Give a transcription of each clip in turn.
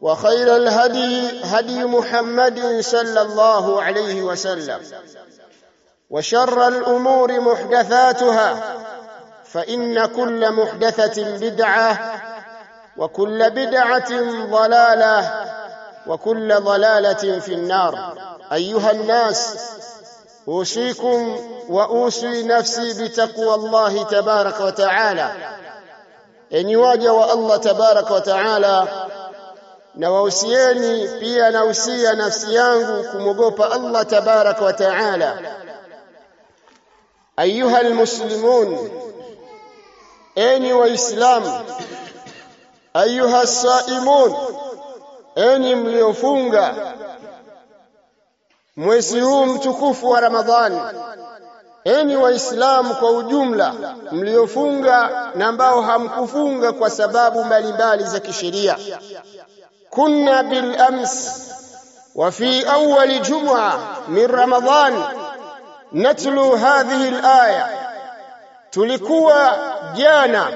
وخير الهدي هدي محمد صلى الله عليه وسلم. وشر الأمور محدثاتها فإن كل محدثة بدعة وكل بدعة ضلالة وكل ضلالة في النار. أيها الناس أوصيكم وأوصي نفسي بتقوى الله تبارك وتعالى. إن يواجه الله تبارك وتعالى na wausieni pia nausia nafsi yangu kumwogopa Allah tabarak wa taala. Ayuha almuslimun enyi waislam ayuha saimun enyi mliofunga. Mwezi huu mtukufu wa ramadhani enyi waislamu kwa ujumla mliofunga na ambao hamkufunga kwa sababu mbalimbali za kisheria كنا بالأمس وفي أول جمعة من رمضان نتلو هذه الآية tulikuwa jana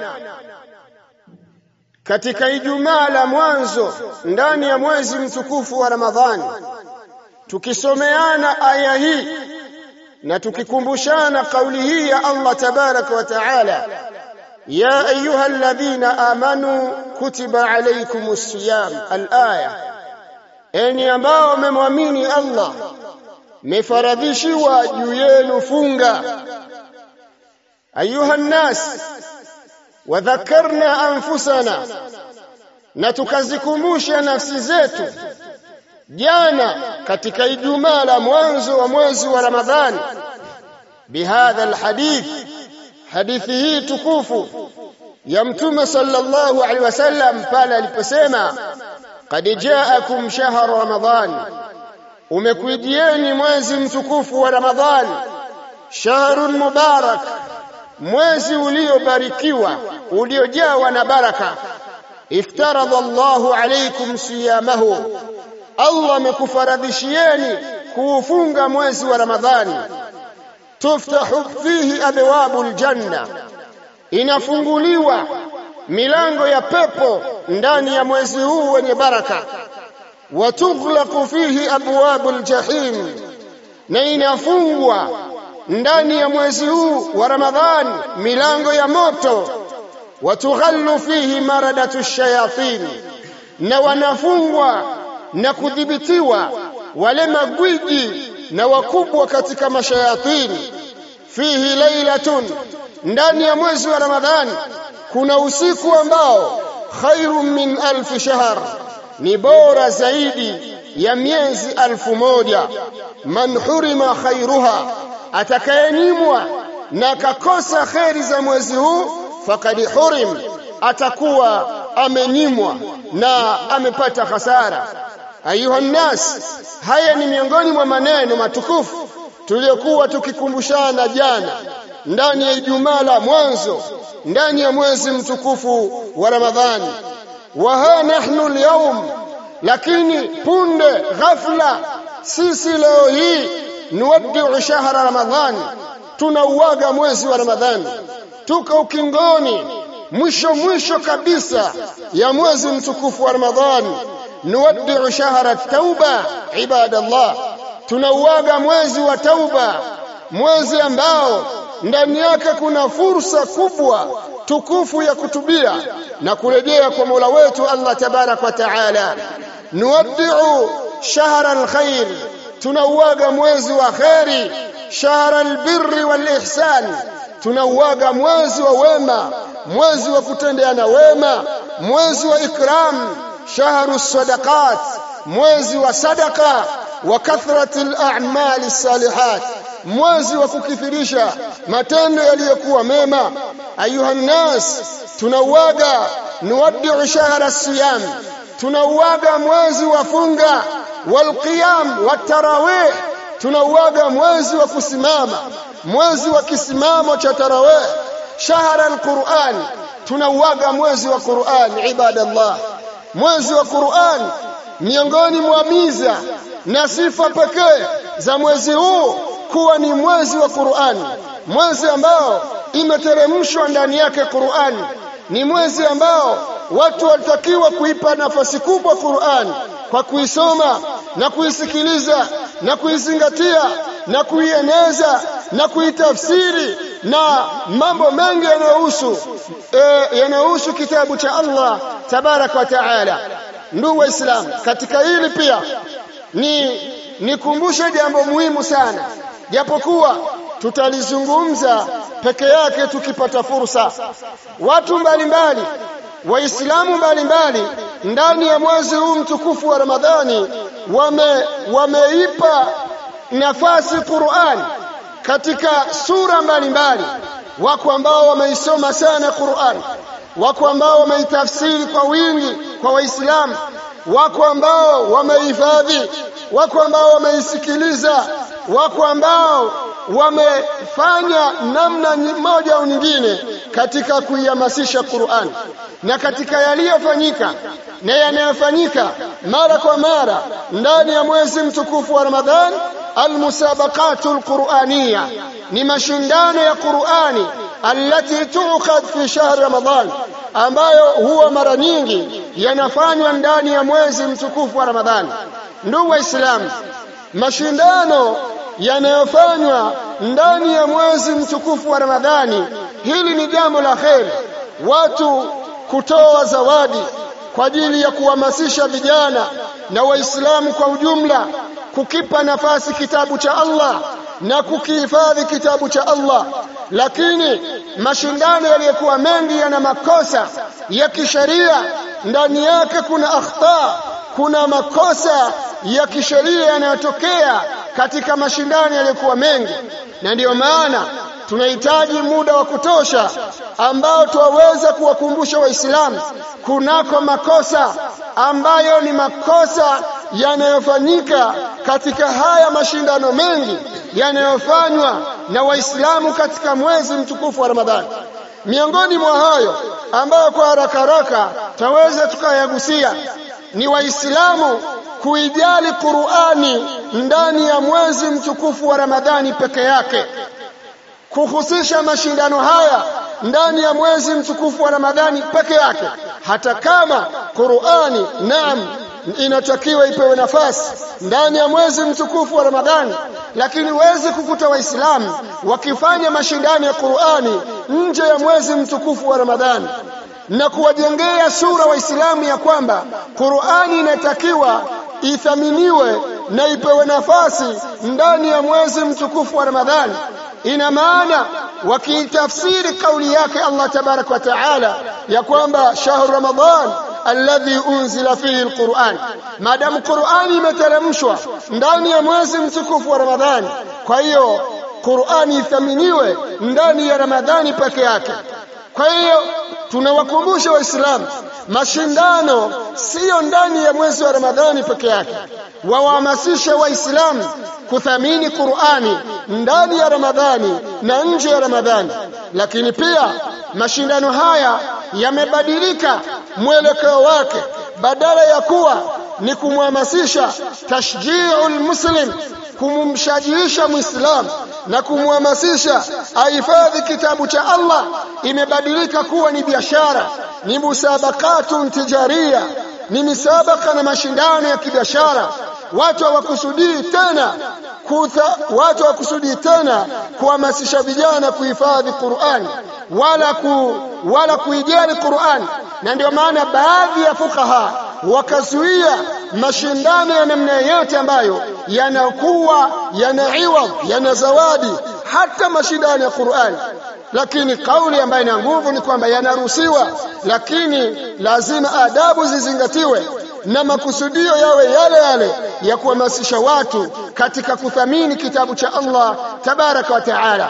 katika Ijumaa la mwanzo ndani ya mwezi mtukufu wa Ramadhani tukisomeana aya hii na tukikumbushana kauli hii ya Allah tabaraka wa taala يا أيها الذين آمنوا كتب عليكم الصيام الآية أني ambao mmemwamini Allah mefaradhishiwa juu yenu funga ayuha nnas wadhakarna anfusana na tukazikumbusha nafsi zetu jana katika Ijumaa la mwanzo wa mwezi wa Ramadhani bihadha alhadith hadithi hii tukufu ya mtume sallallahu alaihi wasallam pale aliposema qad jaakum shahr ramadan. Umekuijieni mwezi mtukufu wa ramadhan shahrun mubarak mwezi uliobarikiwa uliojawa na baraka. Iftaradha Allahu alaykum siyamahu. Allah amekufaradhishieni kuufunga mwezi wa ramadhani tuftahu fihi abwabu aljanna inafunguliwa milango ya pepo ndani ya mwezi huu wenye baraka. Wa tughlaqu fihi abwabu aljahim na inafungwa ndani ya mwezi huu wa ramadhani milango ya moto. Wa tughallu fihi maradatu shayatin. Na wanafungwa na kudhibitiwa wale magwiji na wakubwa katika mashayatini fihi lailatun ndani ya mwezi wa ramadhani kuna usiku ambao khairun min alf shahr ni bora zaidi ya miezi alfu moja. Man hurima khairuha atakayenyimwa na kakosa kheri za mwezi huu faqad hurim atakuwa amenyimwa na amepata hasara. Ayuha nnas haya ni miongoni mwa maneno matukufu tuliyokuwa tukikumbushana jana ndani ya Ijumaa la mwanzo ndani ya mwezi mtukufu wa Ramadhani. Wa ha nahnu alyawm lakini punde ghafla sisi leo hii nuwaddiu shahra ramadhani tunauaga mwezi wa Ramadhani. Tuko ukingoni mwisho mwisho kabisa ya mwezi mtukufu wa Ramadhani. Nuwaddiu shahra tauba ibadallah tunauaga mwezi wa tauba mwezi ambao ndani yake kuna fursa kubwa tukufu ya kutubia na kurejea kwa Mola wetu Allah tabarak wa taala nuwaddiu shahra alkhair tunauaga mwezi wa kheri. shahra albirri walihsan tunauaga mwezi wa wema mwezi wa kutendeana wema mwezi wa ikram shahru sadaqat mwezi wa sadaka wa kathrati al-a'mali salihat mwezi wa kukithirisha matendo yaliyokuwa mema. Ayuha nnas tunauaga nuwaddiu shahra siyam tunauaga mwezi wa funga walqiyam watarawih tunauaga mwezi wa kusimama mwezi wa kisimamo cha tarawih. Shahra alquran tunauaga mwezi wa Qur'an ibadallah. Mwezi wa Qur'an miongoni mwa miza na sifa pekee za mwezi huu kuwa ni mwezi wa Qur'an. Mwezi ambao imeteremshwa ndani yake Qur'ani, ni mwezi ambao watu walitakiwa kuipa nafasi kubwa Qur'an kwa kuisoma na kuisikiliza na kuizingatia na kuieneza na kuitafsiri na mambo mengi yanayohusu e, yanayohusu kitabu cha Allah tabarak wa taala. Ndugu waislamu katika hili pia ni nikumbushe jambo muhimu sana. Japokuwa tutalizungumza peke yake tukipata fursa. Watu mbalimbali waislamu mbalimbali ndani ya mwezi huu mtukufu wa Ramadhani wame wameipa nafasi Qur'an katika sura mbalimbali. Wako ambao wameisoma sana Qur'an. Wako ambao wameitafsiri kwa wingi kwa waislamu wako ambao wamehifadhi wako ambao wameisikiliza wako ambao wamefanya namna moja au nyingine katika kuihamasisha Qur'an. Na katika yaliyofanyika na yanayofanyika mara kwa mara ndani ya mwezi mtukufu wa Ramadhan almusabaqatu alqur'aniyya ni mashindano ya Qur'ani alati tuqad fi shahr Ramadhan ambayo huwa mara nyingi yanafanywa ndani ya mwezi mtukufu wa Ramadhani. Ndugu waislamu mashindano yanayofanywa ndani ya mwezi mtukufu wa Ramadhani hili ni jambo la kheri. Watu kutoa zawadi kwa ajili ya kuhamasisha vijana na waislamu kwa ujumla kukipa nafasi kitabu cha Allah na kukihifadhi kitabu cha Allah. Lakini mashindano yaliyokuwa mengi yana makosa ya kisheria. Ndani yake kuna akhta kuna makosa ya kisheria yanayotokea katika mashindano yaliyokuwa mengi. Na ndiyo maana tunahitaji muda wa kutosha ambao tuwaweza kuwakumbusha waislamu kunako makosa ambayo ni makosa yanayofanyika katika haya mashindano mengi yanayofanywa na waislamu katika mwezi mtukufu wa Ramadhani. Miongoni mwa hayo ambayo kwa haraka haraka taweza tukayagusia ni waislamu kuijali Qur'ani ndani ya mwezi mtukufu wa Ramadhani peke yake kuhusisha mashindano haya ndani ya mwezi mtukufu wa Ramadhani peke yake. Hata kama Qur'ani naam inatakiwa ipewe nafasi ndani ya mwezi mtukufu wa Ramadhani lakini huwezi kukuta waislamu wakifanya mashindano ya Qur'ani nje ya mwezi mtukufu wa Ramadhani. Na kuwajengea sura waislamu ya kwamba Qur'ani inatakiwa ithaminiwe na ipewe nafasi ndani ya mwezi mtukufu wa Ramadhani ina maana wakiitafsiri kauli yake Allah tabarak wa taala ya kwamba shahru ramadan alladhi unzila fihi alquran maadamu Qur'ani imeteremshwa ndani ya mwezi mtukufu wa Ramadhani kwa hiyo Qur'ani ithaminiwe ndani ya Ramadhani peke yake kwa hiyo tunawakumbusha waislamu mashindano siyo ndani ya mwezi wa ramadhani peke yake. Wawahamasisha waislamu kuthamini qurani ndani ya ramadhani na nje ya ramadhani. Lakini pia mashindano haya yamebadilika mwelekeo wake badala ya kuwa ni kumhamasisha tashjiu lmuslim kumumshajiisha mwislamu na kumhamasisha ahifadhi kitabu cha Allah. Imebadilika kuwa ni biashara ni musabakatun tijaria ni misabaka na mashindano ya kibiashara. Watu hawakusudii tena kuta, watu hawakusudii tena kuhamasisha vijana kuhifadhi Qur'an wala ku, wala kuijali Qur'an. Na ndio maana baadhi ya fukaha wakazuia mashindano ya namna yote ambayo yanakuwa yana iwad yana zawadi hata mashindano ya Qur'ani lakini kauli ambayo ina nguvu ni kwamba yanaruhusiwa lakini lazima adabu zizingatiwe na makusudio yawe yale yale ya kuhamasisha watu katika kuthamini kitabu cha Allah tabaraka wa taala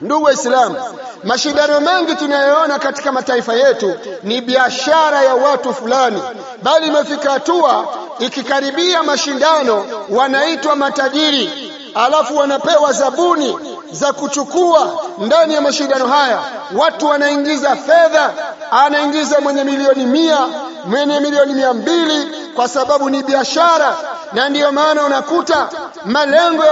ndugu waislamu mashindano mengi tunayoona katika mataifa yetu ni biashara ya watu fulani bali imefika hatua ikikaribia mashindano wanaitwa matajiri alafu wanapewa zabuni za kuchukua ndani ya mashindano haya. Watu wanaingiza fedha anaingiza mwenye milioni mia mwenye milioni mia mbili kwa sababu ni biashara na ndiyo maana unakuta malengo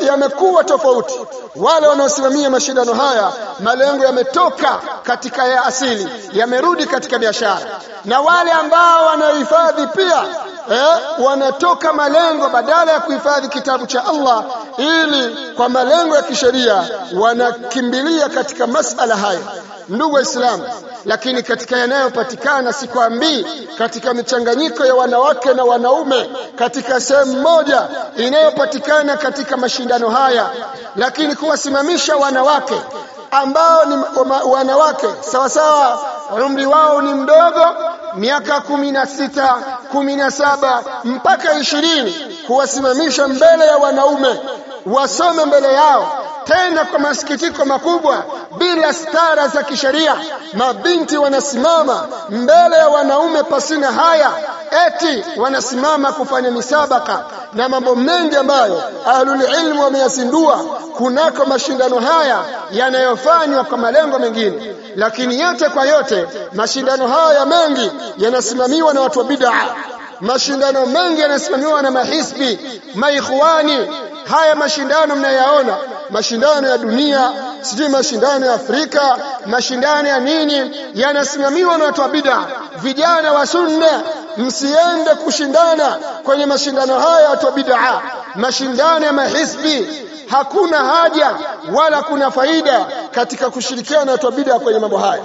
yamekuwa tofauti. Wale wanaosimamia mashindano haya malengo yametoka katika ya asili yamerudi katika biashara. Na wale ambao wanahifadhi pia eh, wanatoka malengo badala ya kuhifadhi kitabu cha Allah ili kwa malengo ya kisheria wanakimbilia katika masala haya. Ndugu waislamu lakini katika yanayopatikana sikwambii katika michanganyiko ya wanawake na wanaume katika sehemu moja inayopatikana katika mashindano haya lakini kuwasimamisha wanawake ambao ni wanawake. Sawasawa, sawa umri wao ni mdogo miaka kumi na sita kumi na saba mpaka ishirini. Kuwasimamisha mbele ya wanaume wasome mbele yao tena kwa masikitiko makubwa bila stara za kisheria mabinti wanasimama mbele ya wanaume pasina haya eti wanasimama kufanya misabaka na mambo mengi ambayo ahlul ilmu wameyazindua kunako mashindano haya yanayofanywa kwa malengo mengine. Lakini yote kwa yote mashindano haya mengi yanasimamiwa na watu wa bid'a. Mashindano mengi yanasimamiwa na mahisbi maikhwani haya mashindano mnayaona mashindano ya dunia sijui mashindano ya Afrika mashindano ya nini yanasimamiwa na watu wa bid'a. Vijana wa sunna msiende kushindana kwenye mashindano haya watu wa bid'a. Mashindano ya mahisbi hakuna haja wala kuna faida katika kushirikiana na watu wa bid'a kwenye mambo haya.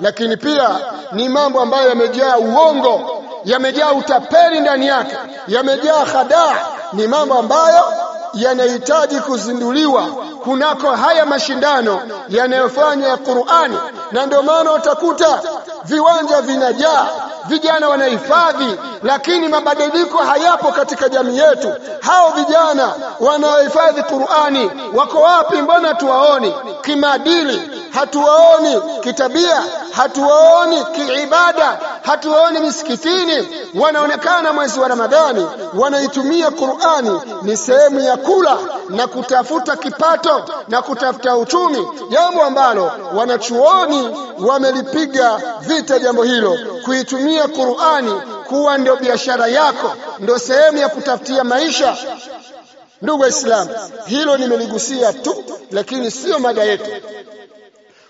Lakini pia ni mambo ambayo yamejaa uongo yamejaa utapeli ndani yake yamejaa khadaa. Ni mambo ambayo yanahitaji kuzinduliwa kunako haya mashindano yanayofanywa ya Qur'ani. Na ndio maana utakuta viwanja vinajaa vijana wanahifadhi lakini mabadiliko hayapo katika jamii yetu. Hao vijana wanaohifadhi Qur'ani wako wapi? Mbona tuwaoni kimaadili hatuwaoni kitabia hatuwaoni kiibada hatuwaoni misikitini. Wanaonekana mwezi wa Ramadhani wanaitumia Qur'ani ni sehemu ya kula na kutafuta kipato na kutafuta uchumi jambo ambalo wanachuoni wamelipiga vita jambo hilo kuitumia Qur'ani kuwa ndio biashara yako ndio sehemu ya kutafutia maisha. Ndugu waislamu hilo nimeligusia tu lakini sio mada yetu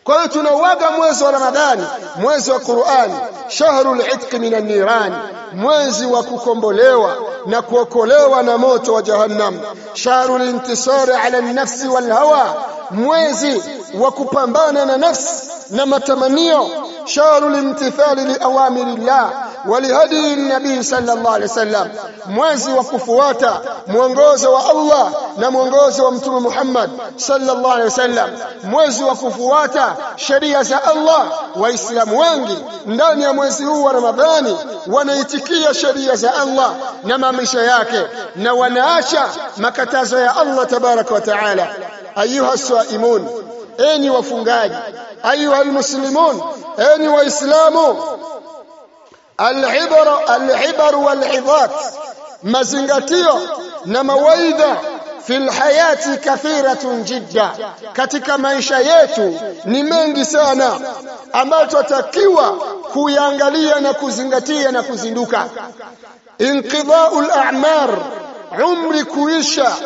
kwa hiyo tunauaga mwezi wa Ramadhani mwezi wa Qur'ani shahrul itq minan niran mwezi wa kukombolewa na kuokolewa na moto wa jahannam. Shahrul intisari ala nafsi wal hawa mwezi wa kupambana na nafsi na matamanio shahrul imtithali li awamirillah ولهدي النبي صلى الله عليه وسلم mwezi wa kufuata mwongozo wa Allah na mwongozo wa mtume Muhammad sallallahu alaihi wasallam mwezi wa kufuata sheria za Allah waislamu wengi ndani ya mwezi huu wa Ramadhani wanaitikia sheria za Allah na maamrisho yake na wanaacha makatazo ya Allah tabaraka wa taala ayuha saimun enyi wafungaji ayuha almuslimun enyi waislamu alibra alibar walidhat mazingatio na mawaidha fil hayati kathiratun jidda katika maisha yetu ni mengi sana ambayo tunatakiwa kuyaangalia na kuzingatia na kuzinduka. Inqidha'ul a'mar umri kuisha.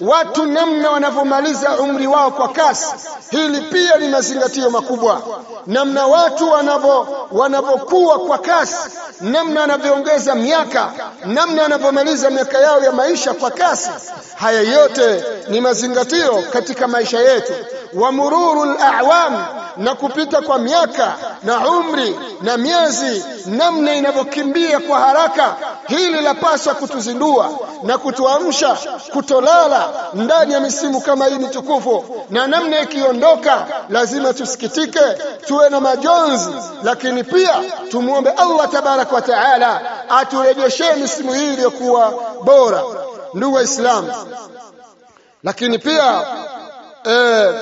Watu namna wanavyomaliza umri wao kwa kasi. Hili pia ni mazingatio makubwa. Namna watu wanavyo wanavyokuwa kwa kasi. Namna wanavyoongeza miaka. Namna wanavyomaliza miaka yao ya maisha kwa kasi. Haya yote ni mazingatio katika maisha yetu. Wa mururul a'wam na kupita kwa miaka na umri na miezi namna inavyokimbia kwa haraka hili lapaswa kutuzindua na kutuamsha kutolala ndani ya misimu kama hii mitukufu. Na namna ikiondoka lazima tusikitike tuwe na majonzi lakini pia tumwombe Allah tabarak wa taala aturejeshe misimu hii iliyokuwa bora ndugu waislamu. Lakini pia eh,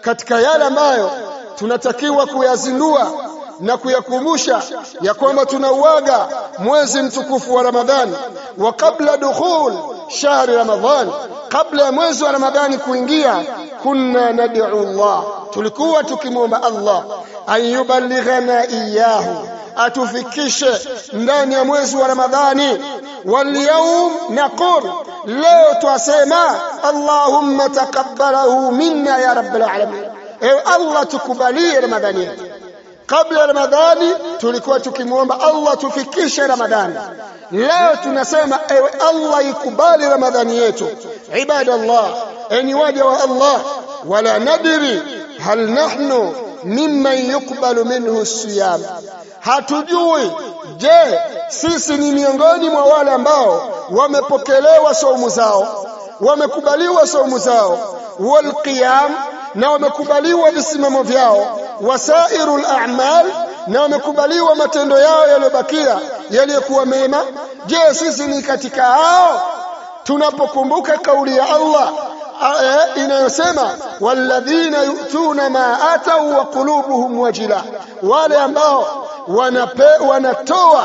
katika yale ambayo tunatakiwa kuyazindua na kuyakumbusha ya kwamba tunauaga mwezi mtukufu wa Ramadhani wa kabla dukhul shahri Ramadhan, kabla ya mwezi wa Ramadhani kuingia, kunna nad'u Allah, tulikuwa tukimwomba Allah ayubalighana iyahu, atufikishe ndani ya mwezi wa Ramadhani. Walyaum naqul, leo twasema Allahumma taqabbalahu minna ya rabbil alamin ewe Allah tukubalie Ramadhani yetu. Kabla ya Ramadhani tulikuwa tukimwomba Allah tufikishe Ramadhani. Leo tunasema ewe Allah ikubali Ramadhani yetu. Ibadallah enyi waja wa Allah. Wala nadri hal nahnu mimman yukbalu minhu siyam. Hatujui je sisi ni miongoni mwa wale ambao wamepokelewa saumu zao wamekubaliwa saumu zao. Walqiyam na wamekubaliwa visimamo vyao. Wasairul a'mal na wamekubaliwa matendo yao yaliyobakia yaliyokuwa mema. Je sisi ni katika hao? Tunapokumbuka kauli ya Allah inayosema walladhina yu'tuna ma atau wa qulubuhum wajila. Wale ambao wanape, wanatoa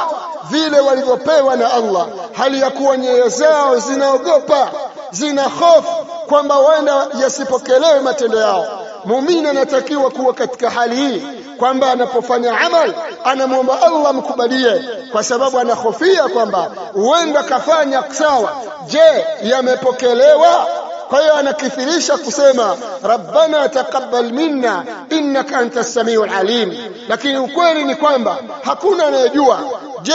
vile walivyopewa na Allah. Hali ya kuwa nyoyo zao zinaogopa zina hofu kwamba huenda yasipokelewe matendo yao. Muumini anatakiwa kuwa katika hali hii kwamba anapofanya amal anamwomba Allah mkubalie kwa sababu anahofia kwamba huenda kafanya sawa. Je yamepokelewa? Kwa hiyo anakithirisha kusema rabbana taqabbal minna innaka antas samiul alim. Lakini ukweli ni kwamba hakuna anayejua je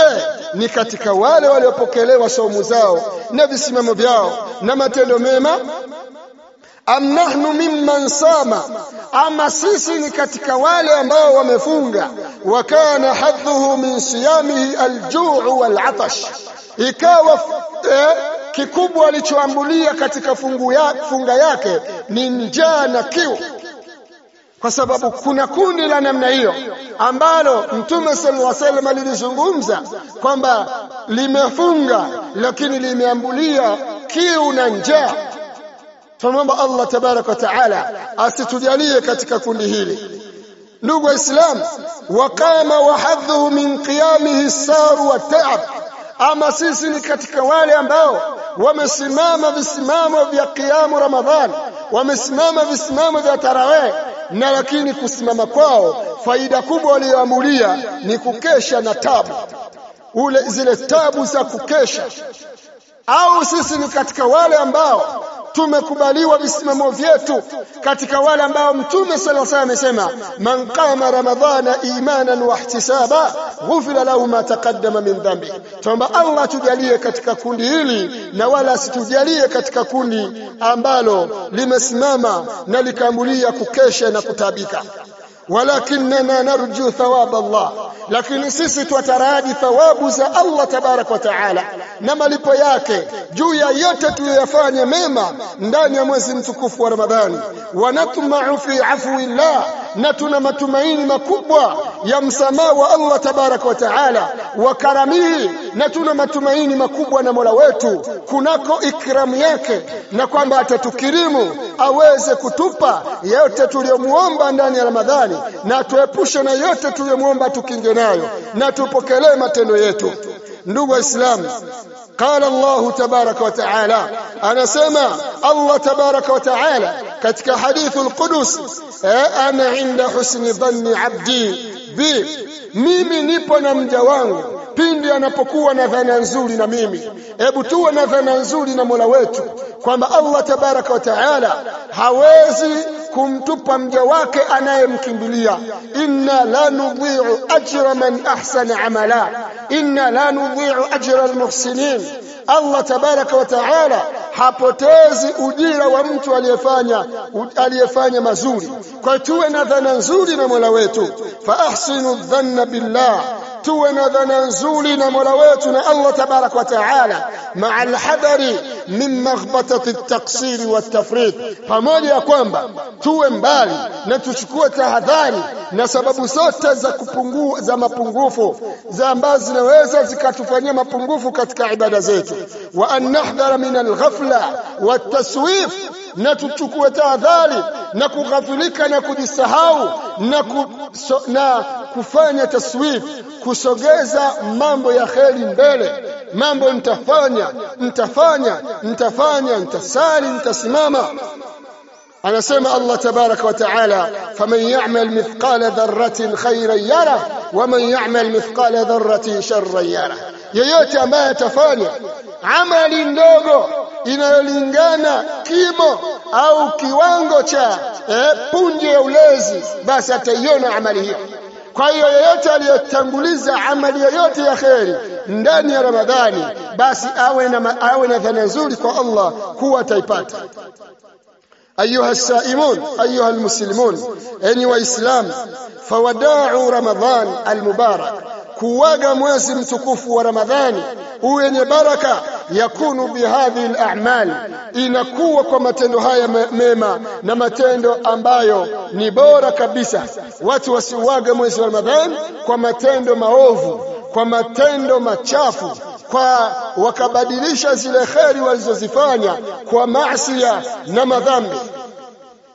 ni katika wale waliopokelewa saumu zao na visimamo vyao na matendo mema? Am nahnu mimman sama ama sisi ni katika wale ambao wamefunga. Wa kana hadhuhu min siyamihi aljuu walatash. Ikawa eh, kikubwa alichoambulia katika fungu ya, funga yake ni njaa na kiu kwa sababu kuna kundi la namna hiyo ambalo mtume sallallahu alaihi wasallam alilizungumza kwamba limefunga lakini limeambulia kiu na njaa. Tunamwomba Allah tabarak wa taala asitujalie katika kundi hili. Ndugu Waislam, waqama wahadhuhu min qiyamihi saru wa ta'ab ama sisi ni katika wale ambao wamesimama visimamo vya qiyamu Ramadhan wamesimama visimamo vya tarawih na lakini kusimama kwao faida kubwa waliyoamulia ni kukesha na tabu. Ule zile tabu za kukesha. Au sisi ni katika wale ambao tumekubaliwa visimamo vyetu katika wale ambao mtume alaihi wasallam amesema man qama ramadhana imanan wa ihtisaba ghufira lahu ma taqaddama min dhambi tuomba Allah tujalie katika kundi hili na wala situjalie katika kundi ambalo limesimama na likaambulia kukesha na kutabika walakinna narju thawab Allah. Lakini sisi twataraji thawabu za Allah tabarak wa taala na malipo yake juu ya yote tuliyoyafanya mema ndani ya mwezi mtukufu wa Ramadhani. Wanatma'u fi afwillah na tuna matumaini makubwa ya msamaha wa Allah tabaraka wa taala wa karamihi na tuna matumaini makubwa na Mola wetu kunako ikramu yake na kwamba atatukirimu aweze kutupa yote tuliyomuomba ndani ya Ramadhani na tuepushe na yote tuliyomuomba tukinge nayo na tupokelee matendo yetu. Ndugu waislamu قال الله تبارك وتعالى أنا سمع الله تبارك وتعالى كتك حديث القدس إيه؟ أنا عند حسن ظن عبدي؟ بي mimi nipo na mja wangu. Pindi anapokuwa na dhana nzuri na mimi. Hebu tuwe na dhana nzuri na Mola wetu kwamba Allah tabaraka wa taala hawezi kumtupa mja wake anayemkimbilia. Inna la nudhi'u ajra man ahsana amala. Inna la nudhi'u ajra almuhsinin. Allah tabaraka wa taala hapotezi ujira wa mtu aliyefanya aliyefanya mazuri. Kwa tuwe na dhana nzuri na Mola wetu fa ahsinu dhanna billah. Tuwe na dhana nzuri na Mola wetu na Allah tabarak wa taala. Maa alhadari min maghbatati at-taqsir pamoja ya kwamba tuwe mbali na tuchukue tahadhari na sababu zote za kupungua za mapungufu za ambazo zinaweza zikatufanyia mapungufu katika ibada zetu. Wa an nahdhara min al-ghafla wa at-taswif na tuchukue tahadhari na kughafilika na kujisahau na, ku, so, na kufanya taswif kusogeza mambo ya kheri mbele. Mambo nitafanya nitafanya nitafanya nitasali nitasimama anasema Allah tabaraka wa taala faman ya'mal mithqala dharratin khairan yara waman ya'mal mithqala dharratin sharran yara yeyote ambaye atafanya amali ndogo inayolingana kimo au kiwango cha eh, punje ya ulezi basi ataiona amali hiyo kwa hiyo yeyote aliyotanguliza amali yoyote ya kheri ndani ya Ramadhani basi awe na awe na dhana nzuri kwa Allah kuwa ataipata أيها السائمون أيها المسلمون أني وإسلام فوداعوا رمضان المبارك kuwaga mwezi mtukufu wa Ramadhani uwenye baraka yakunu bihadhihi al-a'mal. Inakuwa kwa matendo haya mema na matendo ambayo ni bora kabisa. Watu wasiuaga mwezi wa Ramadhani kwa matendo maovu kwa matendo machafu kwa wakabadilisha zile kheri walizozifanya kwa maasi na madhambi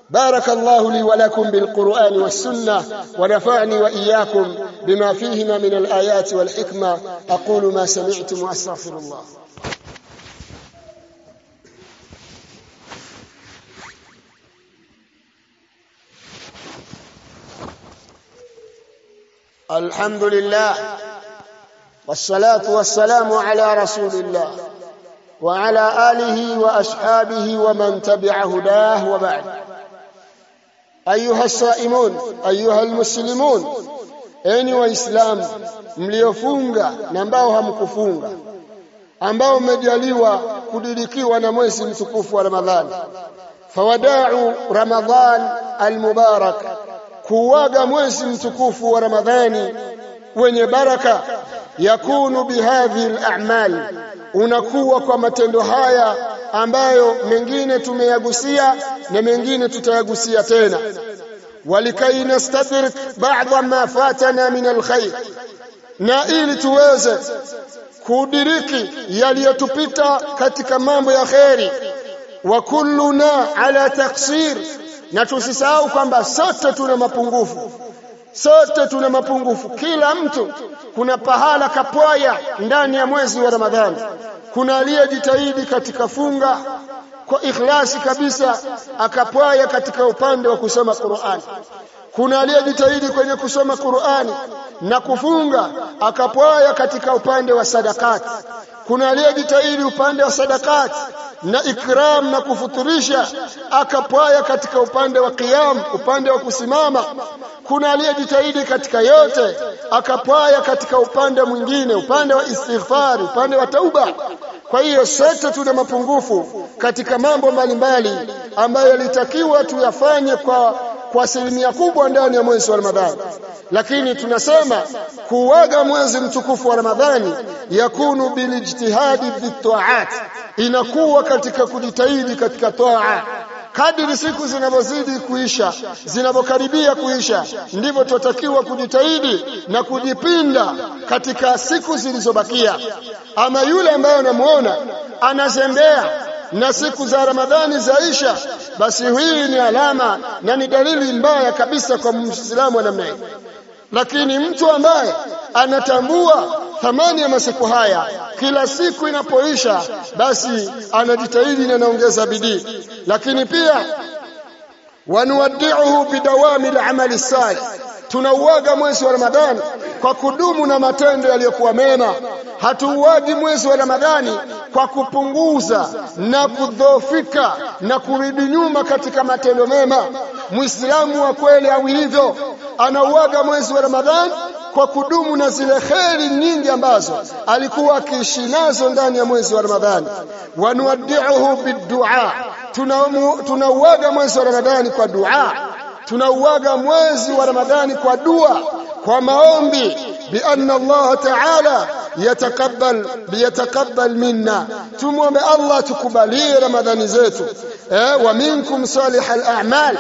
بارك الله لي ولكم بالقرآن والسنة ونفعني وإياكم بما فيهما من الآيات والحكمة. أقول ما سمعتم وأستغفر الله. الحمد لله والصلاة والسلام على رسول الله وعلى آله وأصحابه ومن تبع هداه وبعد. ayuha saimun ayuha almuslimun. Enyi waislamu mliofunga na ambao hamkufunga ambao mmejaliwa kudirikiwa na mwezi mtukufu wa Ramadhani. Fawadau Ramadhan almubarak kuwaga mwezi mtukufu wa Ramadhani wenye baraka. Yakunu bihadhi al'amal unakuwa kwa matendo haya ambayo mengine tumeyagusia na mengine tutayagusia tena. Walikai nastadrik ba'dha ma fatana min alkhair na ili tuweze kudiriki yaliyotupita katika mambo ya kheri wa kulluna ala taksir na tusisahau kwamba sote tuna mapungufu sote tuna mapungufu. Kila mtu kuna pahala kapwaya ndani ya mwezi wa Ramadhani. Kuna aliyejitahidi katika funga kwa ikhlasi kabisa akapwaya katika upande wa kusoma Qur'ani kuna aliyejitahidi kwenye kusoma Qur'ani na kufunga akapwaya katika upande wa sadakati. Kuna aliyejitahidi upande wa sadakati na ikram na kufuturisha akapwaya katika upande wa qiyam upande wa kusimama kuna aliyejitahidi katika yote akapwaya katika upande mwingine upande wa istighfari upande wa tauba. Kwa hiyo sote tuna mapungufu katika mambo mbalimbali ambayo yalitakiwa tuyafanye kwa kwa asilimia kubwa ndani ya mwezi wa Ramadhani. Lakini tunasema kuwaga mwezi mtukufu wa Ramadhani yakunu bilijtihadi bitaat inakuwa katika kujitahidi katika toa kadiri siku zinavyozidi kuisha zinavyokaribia kuisha ndivyo tunatakiwa kujitahidi na kujipinda katika siku zilizobakia. Ama yule ambaye unamuona anazembea na siku za Ramadhani zaisha basi hii ni alama na ni dalili mbaya kabisa kwa Muislamu namna hii. Lakini mtu ambaye anatambua thamani ya masiku haya. Kila siku inapoisha basi anajitahidi na anaongeza bidii. Lakini pia wanuwaddi'uhu bidawami al-amali salih. Tunauaga mwezi wa Ramadhani kwa kudumu na matendo yaliyokuwa mema. Hatuuagi mwezi wa Ramadhani kwa kupunguza na kudhoofika na kurudi nyuma katika matendo mema. Muislamu wa kweli au hivyo. Anauaga mwezi wa Ramadhani kwa kudumu na zile kheri nyingi ambazo alikuwa akiishi nazo ndani ya mwezi wa Ramadhani. Wanuwaddi'uhu biddu'a. Tunauaga mwezi wa Ramadhani kwa dua. Tunauaga mwezi wa Ramadhani kwa dua kwa maombi. Bi anna Allah ta'ala yatakabbal biyatakabbal minna. Tumwombe Allah tukubalie Ramadhani zetu. Eh wa minkum salihal a'mal.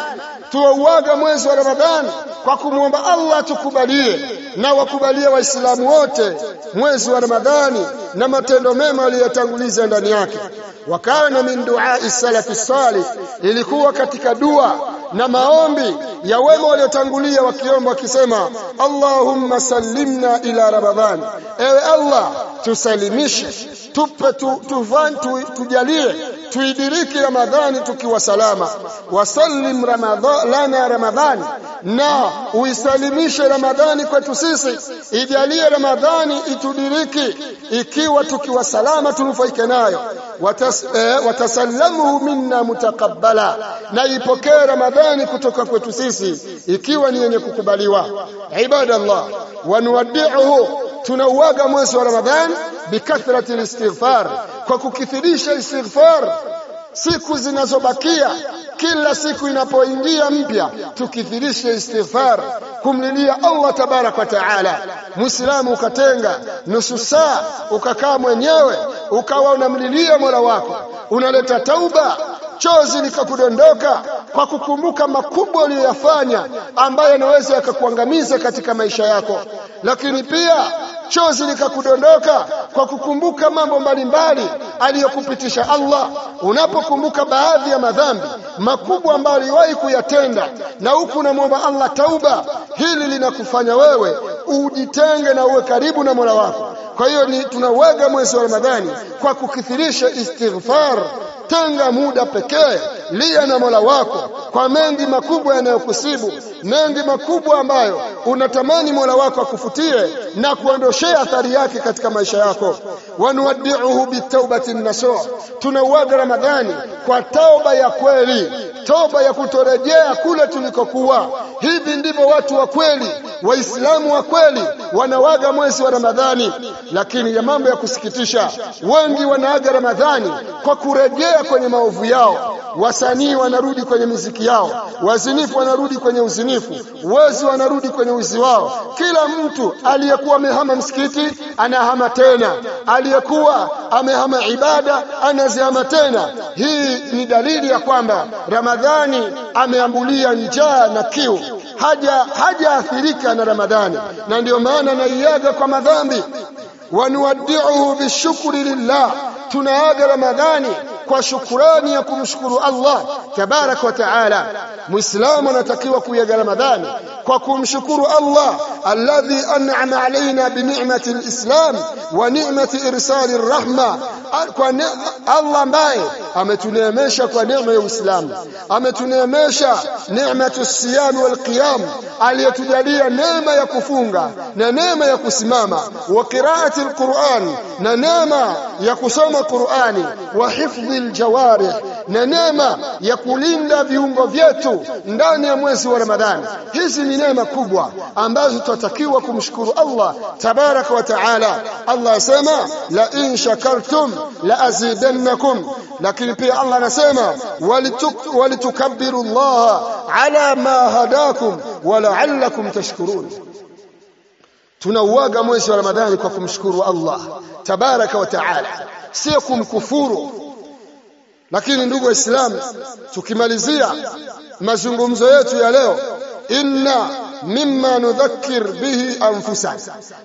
Tuwauaga mwezi wa Ramadhani kwa kumwomba Allah tukubalie na wakubalie waislamu wote mwezi wa Ramadhani na matendo mema aliyotanguliza ndani yake. Wakana min duai salafi salih ilikuwa katika dua na maombi ya wema waliotangulia wakiomba wakisema Allahumma sallimna ila Ramadhan ewe Allah tusalimishe tupe tu, tu, tujalie tuidiriki Ramadhani tukiwa salama. Wasallim Ramadhan lana Ramadhani na uisalimishe Ramadhani kwetu sisi ijalie Ramadhani itudiriki ikiwa tukiwa salama tunufaike nayo. Watas, eh, watasallamuhu minna mutakabbala na ipokee Ramadhani kutoka kwetu sisi ikiwa ni yenye kukubaliwa? Ibadallah wanuwaddi'uhu tunauaga mwezi wa ramadhan bikathrati istighfar kwa kukithirisha istighfar. Siku zinazobakia kila siku inapoingia mpya tukithirishe istighfar kumlilia Allah tabarak wa taala. Muislamu ukatenga nusu saa ukakaa mwenyewe ukawa unamlilia Mola wako unaleta tauba chozi likakudondoka kwa kukumbuka makubwa uliyoyafanya ambayo yanaweza yakakuangamiza katika maisha yako. Lakini pia chozi likakudondoka kwa kukumbuka mambo mbalimbali aliyokupitisha Allah. Unapokumbuka baadhi ya madhambi makubwa ambayo aliwahi kuyatenda na huku unamwomba Allah tauba hili linakufanya wewe ujitenge na uwe karibu na Mola wako kwa hiyo ni tunawaga mwezi wa Ramadhani kwa kukithirisha istighfar. Tenga muda pekee lia na Mola wako kwa mengi makubwa yanayokusibu mengi makubwa ambayo unatamani Mola wako akufutie na kuondoshea athari yake katika maisha yako. Wanuwaddi'uhu bitawbati nasuh tunauaga Ramadhani kwa tauba ya kweli toba ya kutorejea kule tulikokuwa. Hivi ndivyo watu wa kweli waislamu wa kweli wanawaga mwezi wa Ramadhani lakini ya mambo ya kusikitisha wengi wanaaga Ramadhani kwa kurejea kwenye maovu yao. Wasanii wanarudi kwenye miziki yao wazinifu wanarudi kwenye uzinifu wezi wanarudi kwenye wizi wao. Kila mtu aliyekuwa amehama msikiti anahama tena. Aliyekuwa amehama ibada anazihama tena. Hii ni dalili ya kwamba Ramadhani ameambulia njaa na kiu haja hajaathirika na Ramadhani. Na ndio maana naiaga kwa madhambi. Wanuwaddi'uhu bishukri lillah. Tunaaga Ramadhani kwa shukurani ya kumshukuru Allah tabarak wa taala. Muislamu anatakiwa kuiaga Ramadhani kwa kumshukuru Allah alladhi an'ama alaina bi ni'mati alislam wa ni'mati irsali arrahma kwa Allah ambaye ametuneemesha kwa neema ya Uislamu ametuneemesha neematu siyam wal qiyam aliyetujalia neema ya kufunga na neema ya kusimama wa qiraati alquran na neema ya kusoma Qur'ani wa hifdhi aljawarih na neema ya kulinda viungo vyetu ndani ya mwezi wa Ramadhani. Hizi ni neema kubwa ambazo tutatakiwa kumshukuru Allah tabaraka wa taala. Allah asema la in shakartum la azidannakum. Lakini pia Allah anasema walitukabbiru Allah ala ma hadakum wa la'allakum tashkurun. Tunauaga mwezi wa Ramadhani kwa kumshukuru Allah tabaraka wa taala. Sio kumkufuru lakini ndugu waislamu tukimalizia mazungumzo yetu ya leo inna mimma nudhakkir bihi anfusana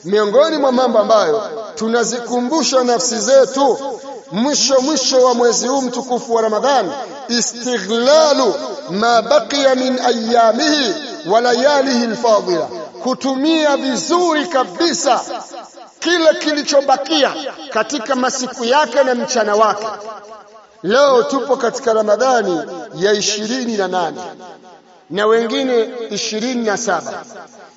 miongoni mwa mambo ambayo tunazikumbusha nafsi zetu mwisho mwisho wa mwezi huu mtukufu wa Ramadhani istighlalu ma baqiya min ayamihi wa layalihi alfadila. Kutumia vizuri kabisa kile kilichobakia katika masiku yake na mchana wake leo tupo katika Ramadhani ya ishirini na nane na wengine ishirini na saba.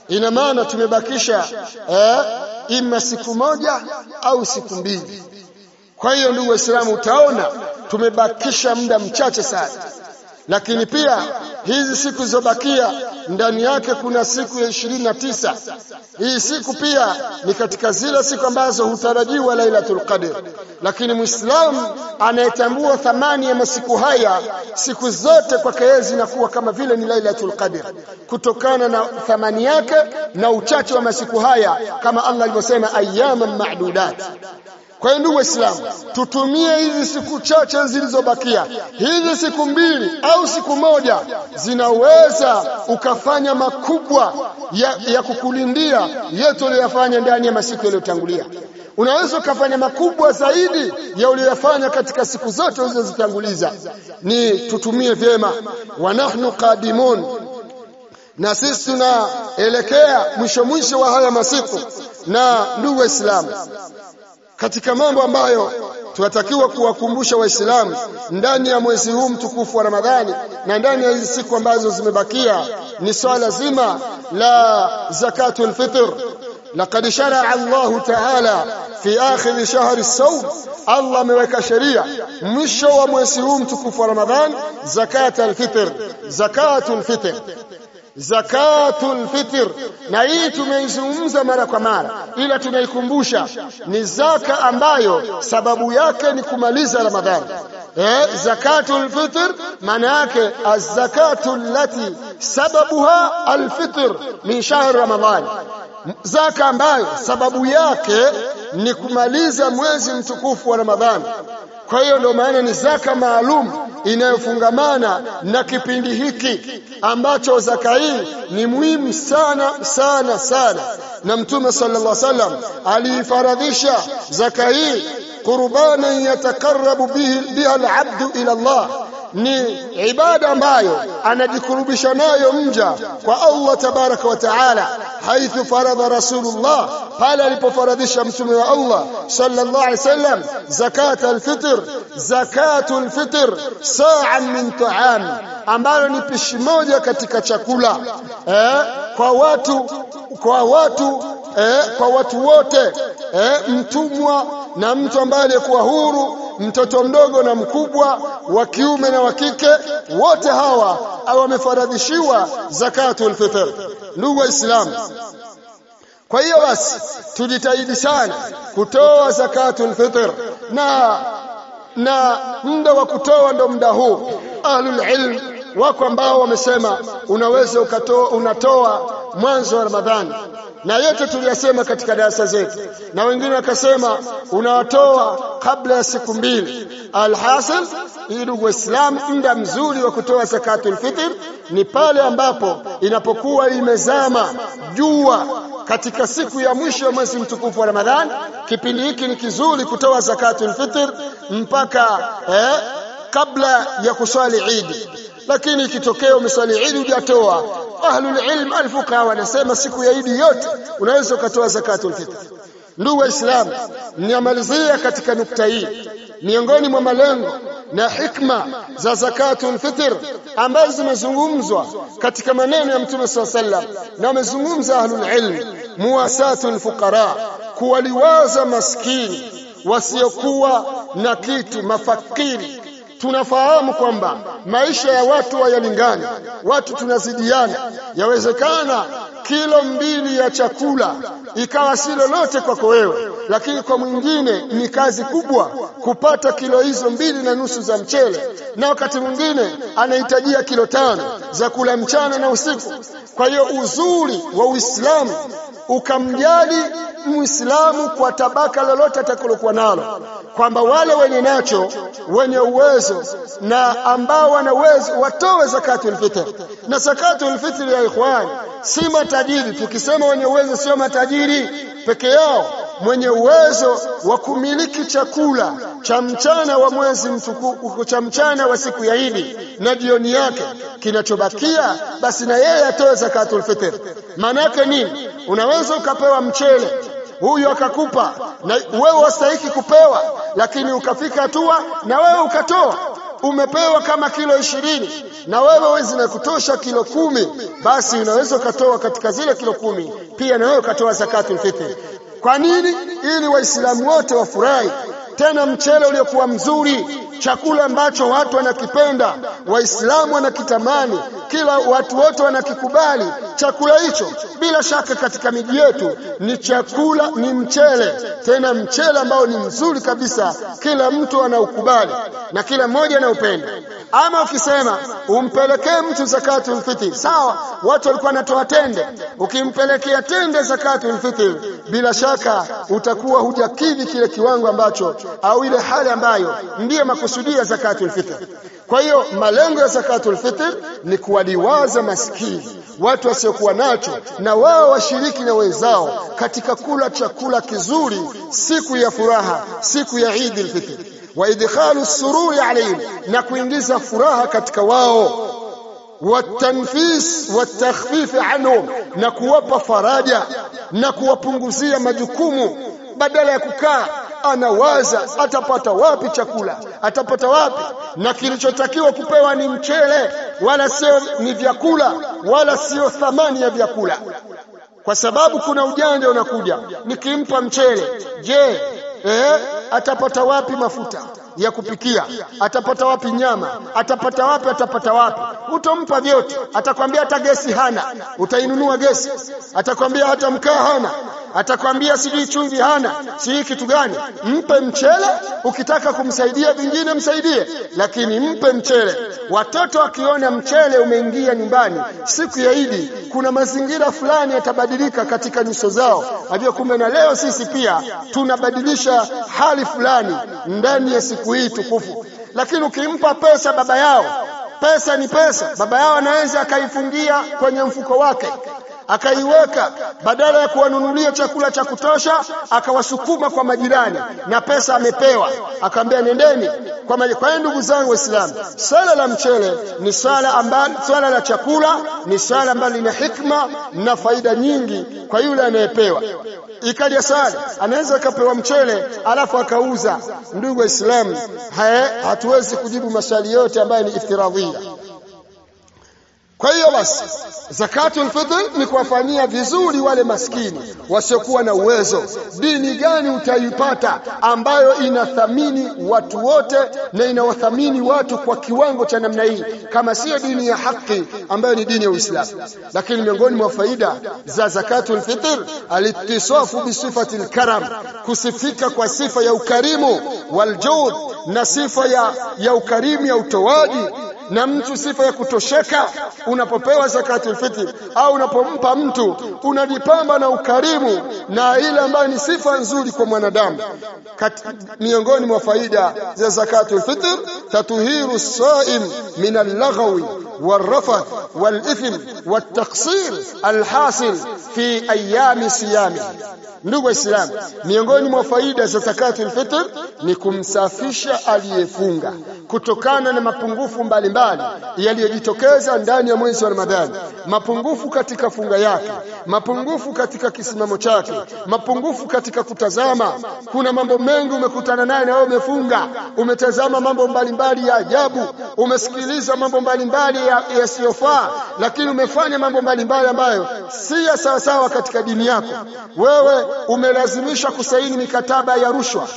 Ina maana tumebakisha eh, ima siku moja au siku mbili. Kwa hiyo ndugu waislamu utaona tumebakisha muda mchache sana. Lakini pia hizi siku zilizobakia ndani yake kuna siku ya ishirini na tisa. Hii siku pia ni katika zile siku ambazo hutarajiwa Lailatul Qadr. Lakini Muislamu anayetambua thamani ya masiku haya siku zote kwake yeye zinakuwa kama vile ni Lailatul Qadr. Kutokana na thamani yake na uchache wa masiku haya kama Allah alivyosema ayyaman ma'dudat kwa hiyo ndugu Waislamu, tutumie hizi siku chache zilizobakia, hizi siku mbili au siku moja, zinaweza ukafanya makubwa ya, ya kukulindia yote uliyofanya ndani ya masiku yaliyotangulia. Unaweza ukafanya makubwa zaidi ya uliyofanya katika siku zote ulizozitanguliza. Ni tutumie vyema, wa nahnu qadimun na sisi tunaelekea mwisho mwisho wa haya masiku. Na ndugu Waislamu, katika mambo ambayo tunatakiwa kuwakumbusha Waislamu ndani ya mwezi huu mtukufu wa Ramadhani na ndani ya hizi siku ambazo zimebakia ni swala zima la zakatul fitr. Laqad sharaa Allahu ta'ala fi akhir shahri as-sawm, Allah ameweka sheria mwisho wa mwezi huu mtukufu wa Ramadhani, zakatul fitr, zakatul fitr zakatul fitr. Na hii tumeizungumza mara kwa mara ila tunaikumbusha ni zaka ambayo sababu yake ni kumaliza ramadhani. Eh zakatul fitr maana yake az-zakatu allati sababuha alfitr min shahr ramadhani. Zaka ambayo sababu yake ni kumaliza mwezi mtukufu wa ramadhani. Kwa hiyo ndio maana ni zaka maalum inayofungamana na kipindi hiki ambacho zaka hii ni muhimu sana sana sana. Na mtume sallallahu alaihi wasallam aliifaradhisha zaka hii qurbanan yatakarrabu biha al-abdu ila Allah ni ibada ambayo anajikurubisha nayo mja kwa Allah tabaraka wa taala haithu faradha rasulullah pale alipofaradhisha mtume wa Allah sallallahu alaihi wasallam zakat alfitr zakatul fitr sa'an min ta'am ambayo ni pishi moja katika chakula eh, kwa watu kwa watu eh, kwa watu wote eh, mtumwa na mtu ambaye alikuwa huru mtoto mdogo na mkubwa wa kiume na wa kike wote hawa wamefaradhishiwa zakatul fitr ndugu waislamu kwa hiyo basi tujitahidi sana kutoa zakatul fitr na na muda wa kutoa ndo muda huu. Ahlul ilm wako ambao wamesema unaweza ukatoa unatoa mwanzo wa Ramadhani. Na yote tuliyasema katika darasa zetu. Na wengine wakasema unawatoa kabla ya siku mbili. Alhasil hii ndugu waislamu muda mzuri wa kutoa zakatul fitr ni pale ambapo inapokuwa imezama jua katika siku ya mwisho ya mwezi mtukufu wa Ramadhani. Kipindi hiki ni kizuri kutoa zakatul fitr mpaka eh, kabla ya kuswali Eid lakini ikitokea umeswali Eid hujatoa ahlul ilm alfuqaha wanasema siku ya Eid yote unaweza ukatoa zakatul fitr. Ndugu waislamu niamalizia katika nukta hii. Miongoni mwa malengo na hikma za zakatul fitr ambazo zimezungumzwa katika maneno ya mtume swalla sallam na wamezungumza ahlul ilm muwasatul fuqara kuwaliwaza maskini wasiokuwa na kitu mafakiri tunafahamu kwamba maisha ya watu hayalingani watu tunazidiana. Yawezekana kilo mbili ya chakula ikawa si lolote kwako wewe lakini kwa mwingine ni kazi kubwa kupata kilo hizo mbili na nusu za mchele, na wakati mwingine anahitajia kilo tano za kula mchana na usiku. Kwa hiyo uzuri wa Uislamu ukamjali Muislamu kwa tabaka lolote atakalokuwa nalo, kwamba wale wenye nacho wenye uwezo na ambao wana uwezo watoe zakatul fitr. Na zakatul fitr ya ikhwan, si matajiri. Tukisema wenye uwezo, sio matajiri peke yao. Mwenye uwezo wa kumiliki chakula cha mchana wa mwezi mtukufu, cha mchana wa siku ya Idi na jioni yake, kinachobakia basi na yeye atoe zakatul fitr. Yake nini? Unaweza ukapewa mchele huyu akakupa na wewe wastahiki kupewa, lakini ukafika hatua na wewe ukatoa, umepewa kama kilo ishirini na wewe wezi na kutosha kilo kumi, basi unaweza ukatoa katika zile kilo kumi pia na wewe ukatoa zakatul fitr. Kwa nini? Ili Waislamu wote wafurahi, tena mchele uliokuwa mzuri, chakula ambacho watu wanakipenda, Waislamu wanakitamani, kila watu wote wanakikubali chakula hicho. Bila shaka katika miji yetu ni chakula, ni mchele, tena mchele ambao ni mzuri kabisa, kila mtu anaukubali na kila mmoja anaupenda. Ama ukisema umpelekee mtu zakatul fitr, sawa, watu walikuwa wanatoa tende, ukimpelekea tende zakatul fitr, bila shaka utakuwa hujakidhi kile kiwango ambacho au ile hali ambayo ndiye makusudia zakatul fitr. Kwa hiyo malengo ya zakatul fitr ni kuwaliwaza maskini watu wasiokuwa nacho, na wao washiriki na wenzao katika kula chakula kizuri siku ya furaha, siku ya Eid al-Fitr, wa idkhalu sururi alayhim, na kuingiza furaha katika wao, watanfis watakhfif anhum, na kuwapa faraja na kuwapunguzia majukumu, badala ya kukaa anawaza atapata wapi chakula, atapata wapi, na kilichotakiwa kupewa ni mchele, wala sio ni vyakula, wala sio thamani ya vyakula, kwa sababu kuna ujanja unakuja. Nikimpa mchele, je, eh, atapata wapi mafuta ya kupikia? Atapata wapi nyama? Atapata wapi? Atapata wapi? Utompa vyote, atakwambia hata gesi hana, utainunua gesi. Atakwambia hata mkaa hana, atakwambia sijui chumvi hana, sijui kitu gani. Mpe mchele, ukitaka kumsaidia vingine msaidie, lakini mpe mchele. Watoto wakiona mchele umeingia nyumbani siku ya Idi, kuna mazingira fulani yatabadilika katika nyuso zao, ajue kumbe na leo sisi pia tunabadilisha hali fulani ndani ya siku hii tukufu. Lakini ukimpa pesa baba yao, pesa ni pesa, baba yao anaweza akaifungia kwenye mfuko wake akaiweka badala ya kuwanunulia chakula cha kutosha, akawasukuma kwa majirani na pesa amepewa, akamwambia nendeni kwa majirani. Kwa hiyo ndugu zangu Waislamu, swala la mchele ni swala ambalo, swala la chakula ni swala ambalo lina hikma na faida nyingi kwa yule anayepewa. Ikaja sali anaweza akapewa mchele alafu akauza. Ndugu Waislamu, hatuwezi kujibu maswali yote ambayo ni iftiradhia. Kwa hiyo basi zakatul fitr ni kuwafanyia vizuri wale maskini wasiokuwa na uwezo. Dini gani utaipata ambayo inathamini watu wote na inawathamini watu kwa kiwango cha namna hii, kama siyo dini ya haki ambayo ni dini ya Uislamu? Lakini miongoni mwa faida za zakatul fitr alitisafu bisifati lkaram, kusifika kwa sifa ya ukarimu, waljud, na sifa ya, ya ukarimu ya utoaji na mtu sifa ya kutosheka. Unapopewa zakatul fitr au unapompa mtu, unajipamba na ukarimu na ile ambayo ni sifa nzuri kwa mwanadamu. Miongoni mwa faida za zakatul fitr, tatuhiru saim min allaghawi والرفث والإثم والتقصير الحاصل في أيام صيامه Ndugu Waislamu, miongoni mwa faida za zakatul fitr ni kumsafisha aliyefunga kutokana na mapungufu mbalimbali yaliyojitokeza ndani ya mwezi wa Ramadhani, mapungufu katika funga yake, mapungufu katika kisimamo chake, mapungufu katika kutazama. Kuna mambo mengi umekutana naye na wewe umefunga, umetazama mambo mbalimbali ya ajabu, umesikiliza mambo mbalimbali yasiyofaa. Lakini umefanya mambo mbalimbali ambayo si ya sawasawa sawa katika dini yako. Wewe umelazimishwa kusaini mikataba ya rushwa.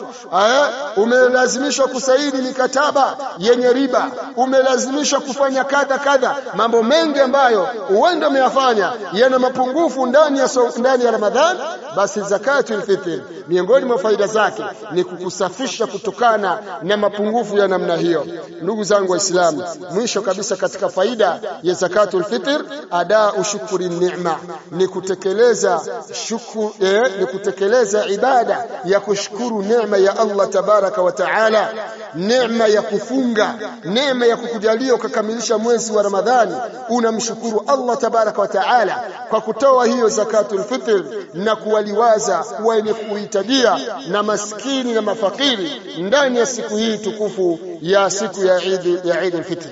Umelazimishwa kusaini mikataba yenye riba. Umelazimishwa kufanya kadha kadha mambo mengi ambayo huenda umeyafanya yana mapungufu ndani ya so, ndani ya Ramadhan basi zakatul fitr miongoni mwa faida zake ni kukusafisha kutokana na mapungufu ya namna hiyo. Ndugu zangu waislamu mwisho kabisa katika faida ya zakatul fitr ada ushukuri neema ni kutekeleza shukru eh, ni kutekeleza ibada ya kushukuru neema ya Allah tabaraka wa taala neema ya kufunga neema ya kukujalia ukakamilisha mwezi wa Ramadhani unamshukuru Allah tabaraka wa taala kwa kutoa hiyo zakatul fitr na kuwaliwaza wenye kuhitajia na maskini na mafakiri ndani ya siku hii tukufu ya siku ya Eid ya Eid al-Fitr.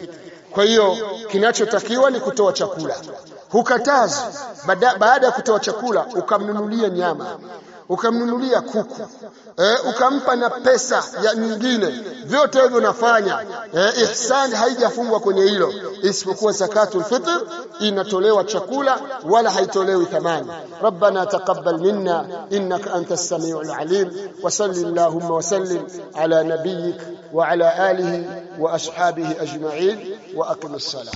Kwa hiyo kinachotakiwa ni kutoa chakula. Hukatazi. Baada ya kutoa chakula ukamnunulia nyama ukamnunulia kuku eh, ukampa na pesa ya nyingine. Vyote hivyo unafanya eh, ihsan haijafungwa kwenye hilo. Isipokuwa zakatul fitr inatolewa chakula wala haitolewi thamani. Rabbana taqabbal minna innaka antas samiul alim. Wa sallallahu wa sallim ala nabiyyik wa ala alihi wa ashabihi ajma'in wa aqimus salah